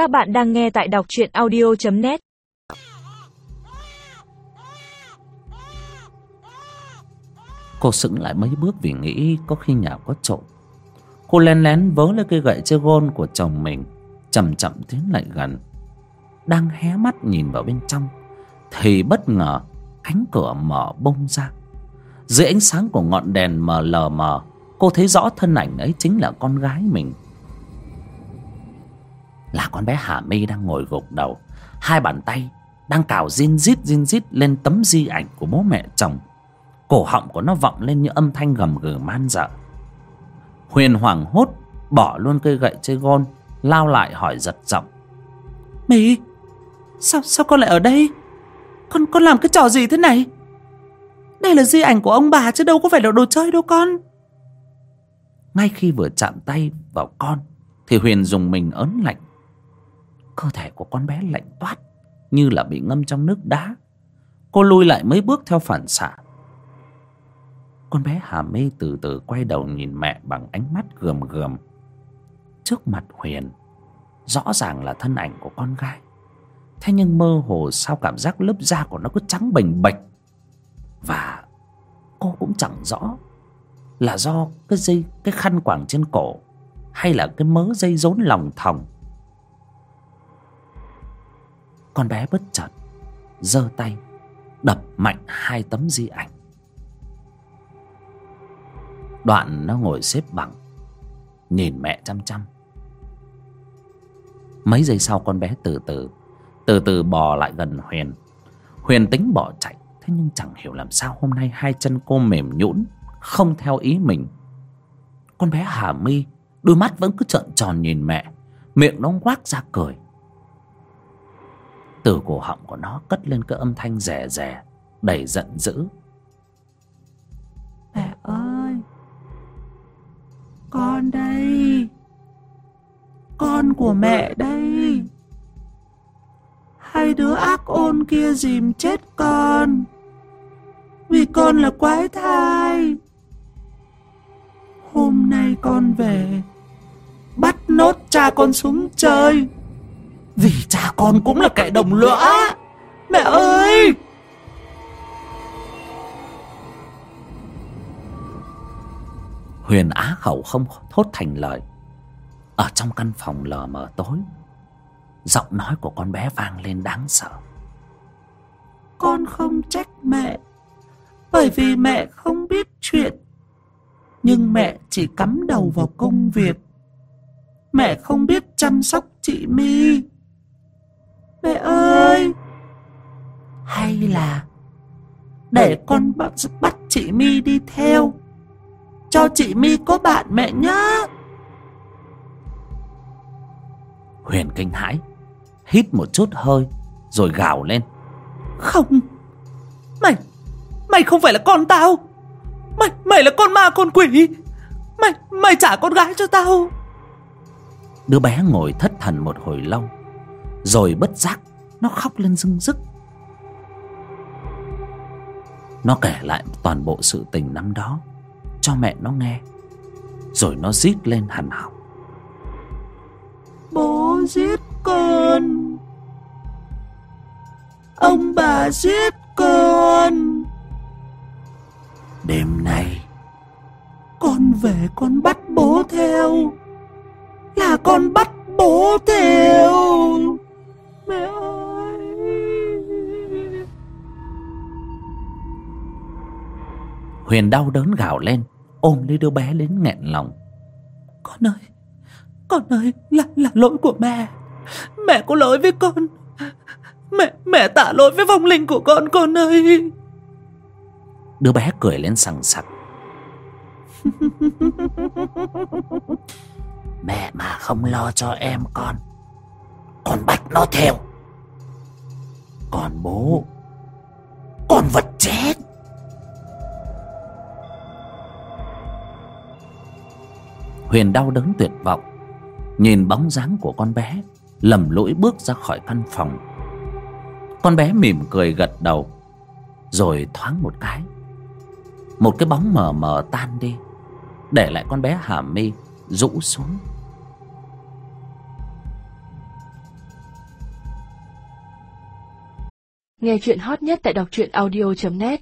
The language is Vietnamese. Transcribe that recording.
Các bạn đang nghe tại đọc truyện audio.net Cô sững lại mấy bước vì nghĩ có khi nhà có trộm. Cô lén lén vớ lấy cây gậy chơi gôn của chồng mình, Chậm chậm tiến lại gần. Đang hé mắt nhìn vào bên trong, Thì bất ngờ cánh cửa mở bông ra. Dưới ánh sáng của ngọn đèn mờ lờ mờ, Cô thấy rõ thân ảnh ấy chính là con gái mình con bé Hà My đang ngồi gục đầu. Hai bàn tay đang cào zin rít zin rít lên tấm di ảnh của bố mẹ chồng. Cổ họng của nó vọng lên như âm thanh gầm gừ man dợ. Huyền hoảng hốt bỏ luôn cây gậy chơi gôn lao lại hỏi giật giọng. Mì Sao sao con lại ở đây? Con con làm cái trò gì thế này? Đây là di ảnh của ông bà chứ đâu có phải là đồ chơi đâu con. Ngay khi vừa chạm tay vào con thì huyền dùng mình ớn lạnh cơ thể của con bé lạnh toát, như là bị ngâm trong nước đá. Cô lui lại mấy bước theo phản xạ. Con bé hà mê từ từ quay đầu nhìn mẹ bằng ánh mắt gườm gườm. Trước mặt huyền, rõ ràng là thân ảnh của con gái. Thế nhưng mơ hồ sao cảm giác lớp da của nó cứ trắng bềnh bệch. Và cô cũng chẳng rõ là do cái dây, cái khăn quàng trên cổ hay là cái mớ dây rốn lòng thòng con bé bất chợt, giơ tay, đập mạnh hai tấm di ảnh. Đoạn nó ngồi xếp bằng, nhìn mẹ chăm chăm. Mấy giây sau con bé từ từ từ từ bò lại gần huyền. Huyền tính bỏ chạy, thế nhưng chẳng hiểu làm sao hôm nay hai chân cô mềm nhũn, không theo ý mình. Con bé hà mi đôi mắt vẫn cứ trợn tròn nhìn mẹ, miệng nó quát ra cười từ cổ họng của nó cất lên cái âm thanh rè rè, đầy giận dữ. Mẹ ơi, Con đây. Con của mẹ đây. Hai đứa ác ôn kia dìm chết con. Vì con là quái thai. Hôm nay con về, Bắt nốt cha con xuống chơi. Vì cha con cũng là kẻ đồng lõa Mẹ ơi! Huyền á khẩu không thốt thành lời. Ở trong căn phòng lờ mờ tối, giọng nói của con bé vang lên đáng sợ. Con không trách mẹ, Bởi vì mẹ không biết chuyện. Nhưng mẹ chỉ cắm đầu vào công việc. Mẹ không biết chăm sóc chị My. Mẹ ơi! Hay là Để con bắt, bắt chị My đi theo. Cho chị My có bạn mẹ nhá. Huyền kinh hãi hít một chút hơi rồi gào lên. Không. Mày Mày không phải là con tao. Mày Mày là con ma con quỷ. Mày Mày trả con gái cho tao. Đứa bé ngồi thất thần một hồi lâu rồi bất giác nó khóc lên rưng rức. Nó kể lại toàn bộ sự tình năm đó cho mẹ nó nghe rồi nó rít lên hằn học. Bố giết con. Ông bà giết con. Đêm nay Con về con bắt bố theo Là con bắt bố theo huyền đau đớn gào lên ôm lấy đứa bé đến nghẹn lòng. Con ơi Con ơi là, là lỗi của mẹ. Mẹ có lỗi với con. Mẹ mẹ tạ lỗi với vong linh của con con ơi. Đứa bé cười lên sằng sặc. Mẹ mà không lo cho em con con bắt nó theo. Còn bố con vật chết huyền đau đớn tuyệt vọng. Nhìn bóng dáng của con bé, lầm lỗi bước ra khỏi căn phòng. Con bé mỉm cười gật đầu, rồi thoáng một cái. Một cái bóng mờ mờ tan đi, để lại con bé hàm mi rũ xuống. Nghe chuyện hot nhất tại đọc truyện audio net.